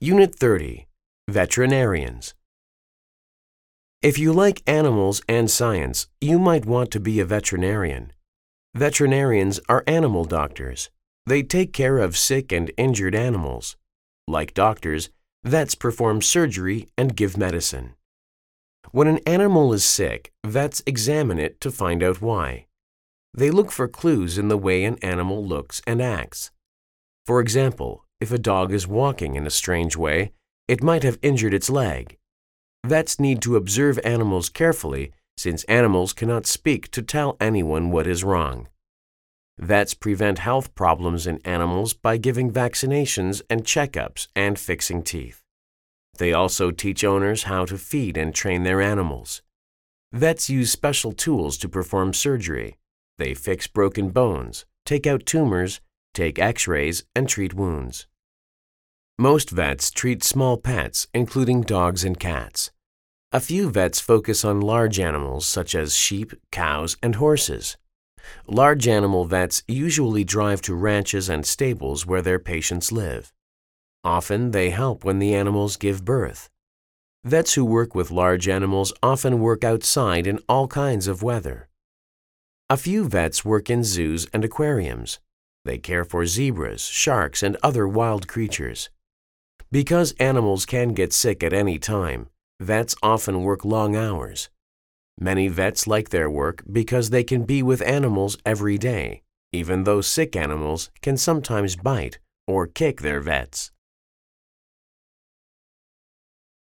Unit 30 Veterinarians If you like animals and science, you might want to be a veterinarian. Veterinarians are animal doctors. They take care of sick and injured animals. Like doctors, vets perform surgery and give medicine. When an animal is sick, vets examine it to find out why. They look for clues in the way an animal looks and acts. For example, if a dog is walking in a strange way, it might have injured its leg. Vets need to observe animals carefully since animals cannot speak to tell anyone what is wrong. Vets prevent health problems in animals by giving vaccinations and checkups and fixing teeth. They also teach owners how to feed and train their animals. Vets use special tools to perform surgery. They fix broken bones, take out tumors, take x-rays, and treat wounds. Most vets treat small pets, including dogs and cats. A few vets focus on large animals such as sheep, cows, and horses. Large animal vets usually drive to ranches and stables where their patients live. Often they help when the animals give birth. Vets who work with large animals often work outside in all kinds of weather. A few vets work in zoos and aquariums. They care for zebras, sharks, and other wild creatures. Because animals can get sick at any time, vets often work long hours. Many vets like their work because they can be with animals every day, even though sick animals can sometimes bite or kick their vets.